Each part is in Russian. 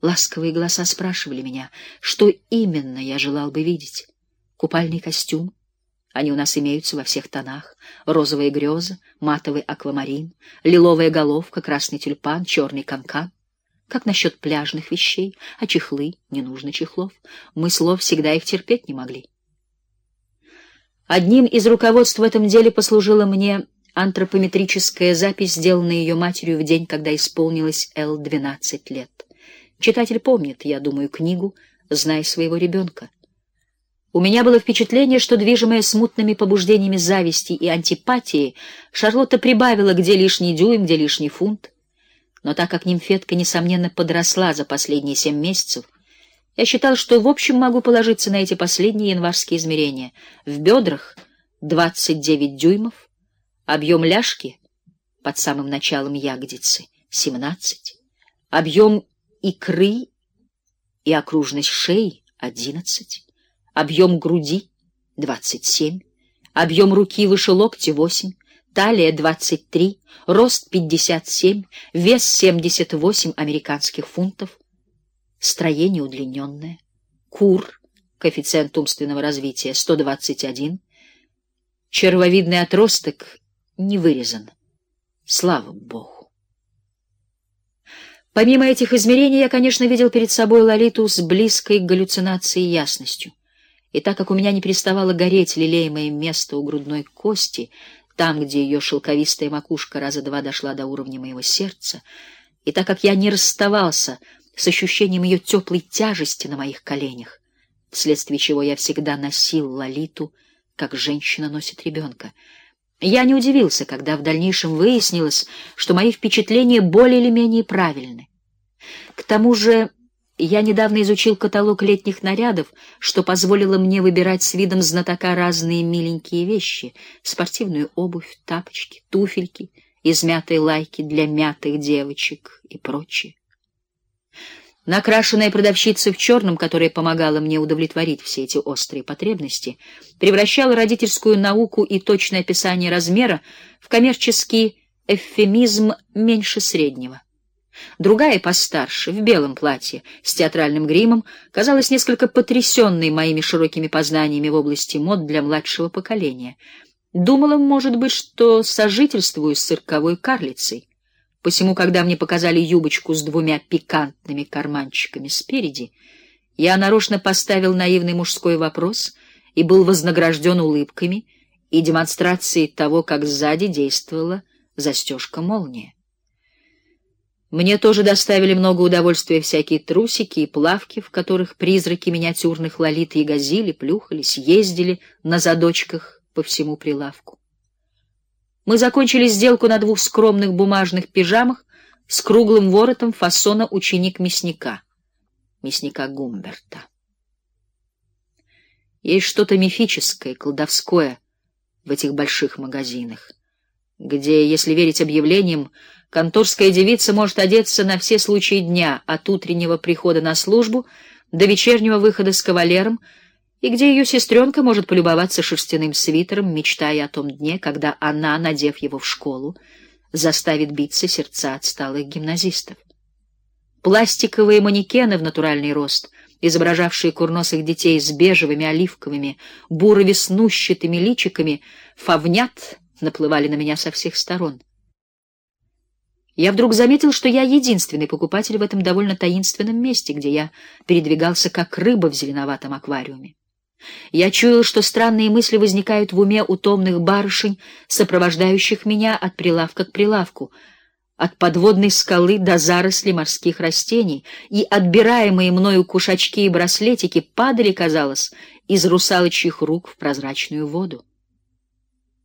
Ласковые голоса спрашивали меня, что именно я желал бы видеть. Купальный костюм, они у нас имеются во всех тонах. Розовые грезы, матовый аквамарин, лиловая головка, красный тюльпан, черный канкан. Как насчет пляжных вещей? А чехлы? Не нужно чехлов. Мы слов всегда их терпеть не могли. Одним из руководств в этом деле послужила мне антропометрическая запись, сделанная ее матерью в день, когда исполнилось Эл 12 лет. Читатель помнит, я думаю, книгу «Знай своего ребенка». У меня было впечатление, что, движимая смутными побуждениями зависти и антипатии, Шарлотта прибавила где лишний дюйм, где лишний фунт. Но так как нимфетка, несомненно, подросла за последние семь месяцев, я считал, что в общем могу положиться на эти последние январские измерения. В бедрах 29 дюймов, объем ляжки под самым началом ягодицы 17, объем икры и окружность шеи 11 объем груди — 27, объем руки выше локтя — 8, талия — 23, рост — 57, вес — 78 американских фунтов, строение удлиненное, кур, коэффициент умственного развития — 121, червовидный отросток не вырезан. Слава Богу! Помимо этих измерений я, конечно, видел перед собой Лолиту с близкой к галлюцинации ясностью. И так как у меня не переставало гореть лелеемое место у грудной кости, там, где ее шелковистая макушка раза два дошла до уровня моего сердца, и так как я не расставался с ощущением ее теплой тяжести на моих коленях, вследствие чего я всегда носил Лолиту, как женщина носит ребенка, я не удивился, когда в дальнейшем выяснилось, что мои впечатления более или менее правильны. К тому же я недавно изучил каталог летних нарядов, что позволило мне выбирать с видом знатока разные миленькие вещи: спортивную обувь, тапочки, туфельки, измятые лайки для мятых девочек и прочее. Накрашенная продавщица в черном, которая помогала мне удовлетворить все эти острые потребности, превращала родительскую науку и точное описание размера в коммерческий эвфемизм меньше среднего. Другая постарше, в белом платье, с театральным гримом, казалась несколько потрясенной моими широкими познаниями в области мод для младшего поколения. Думала, может быть, что сожительствую с цирковой карлицей. Посему, когда мне показали юбочку с двумя пикантными карманчиками спереди, я нарочно поставил наивный мужской вопрос и был вознагражден улыбками и демонстрацией того, как сзади действовала застежка молнии. Мне тоже доставили много удовольствия всякие трусики и плавки, в которых призраки миниатюрных лолит ягозили, плюхались, ездили на задочках по всему прилавку. Мы закончили сделку на двух скромных бумажных пижамах с круглым воротом фасона ученик мясника, мясника Гумберта. Есть что-то мифическое, колдовское в этих больших магазинах, где, если верить объявлениям, Конторская девица может одеться на все случаи дня, от утреннего прихода на службу до вечернего выхода с кавалером, и где ее сестренка может полюбоваться шерстяным свитером, мечтая о том дне, когда она, надев его в школу, заставит биться сердца отсталых гимназистов. Пластиковые манекены в натуральный рост, изображавшие курносых детей с бежевыми, оливковыми, буро-веснущатыми личиками, фавнят наплывали на меня со всех сторон. Я вдруг заметил, что я единственный покупатель в этом довольно таинственном месте, где я передвигался как рыба в зеленоватом аквариуме. Я чуял, что странные мысли возникают в уме у томных барышень, сопровождающих меня от прилавка к прилавку, от подводной скалы до зарослей морских растений, и отбираемые мною кушачки и браслетики падали, казалось, из русалочьих рук в прозрачную воду.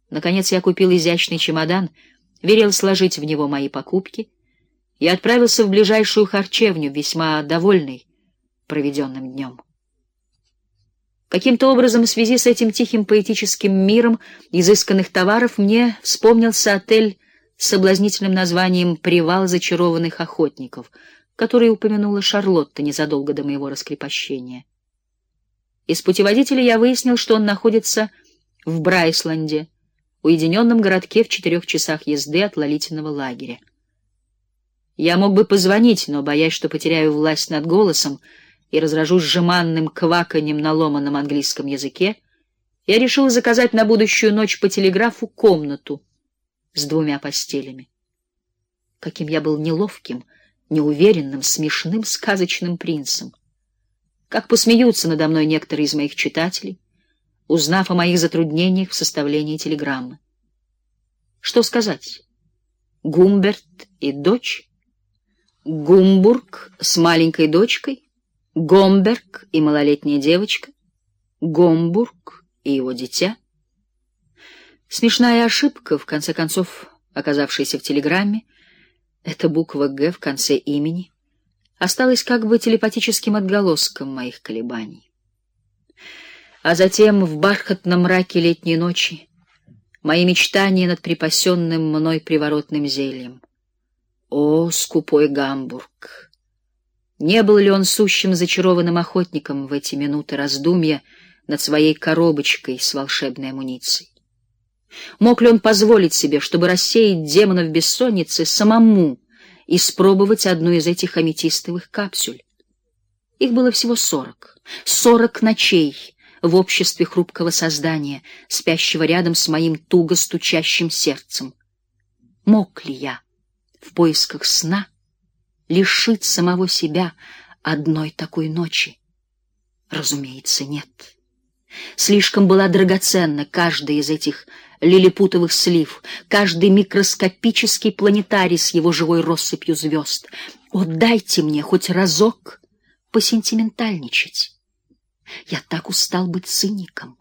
Наконец я купил изящный чемодан — велел сложить в него мои покупки и отправился в ближайшую харчевню, весьма довольный проведенным днем. Каким-то образом в связи с этим тихим поэтическим миром изысканных товаров мне вспомнился отель с соблазнительным названием «Привал зачарованных охотников», который упомянула Шарлотта незадолго до моего раскрепощения. Из путеводителя я выяснил, что он находится в Брайсланде, уединенном городке в четырех часах езды от Лолитиного лагеря. Я мог бы позвонить, но, боясь, что потеряю власть над голосом и разражусь жеманным кваканьем на ломаном английском языке, я решил заказать на будущую ночь по телеграфу комнату с двумя постелями. Каким я был неловким, неуверенным, смешным, сказочным принцем. Как посмеются надо мной некоторые из моих читателей, узнав о моих затруднениях в составлении телеграммы. Что сказать? Гумберт и дочь? Гумбург с маленькой дочкой? Гомберг и малолетняя девочка? Гомбург и его дитя? Смешная ошибка, в конце концов, оказавшаяся в телеграмме, эта буква «Г» в конце имени осталась как бы телепатическим отголоском моих колебаний. А затем в бархатном мраке летней ночи мои мечтания над припасенным мной приворотным зельем. О, скупой Гамбург! Не был ли он сущим зачарованным охотником в эти минуты раздумья над своей коробочкой с волшебной амуницией? Мог ли он позволить себе, чтобы рассеять демонов бессонницы, самому испробовать одну из этих аметистовых капсуль? Их было всего сорок. Сорок ночей в обществе хрупкого создания, спящего рядом с моим туго стучащим сердцем. Мог ли я в поисках сна лишить самого себя одной такой ночи? Разумеется, нет. Слишком была драгоценна каждая из этих лилипутовых слив, каждый микроскопический планетарий с его живой россыпью звезд. О, дайте мне хоть разок посентиментальничать. Я так устал быть циником.